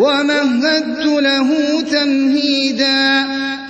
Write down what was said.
وَمَهَّدتُّ لَهُ تَمْهِيدًا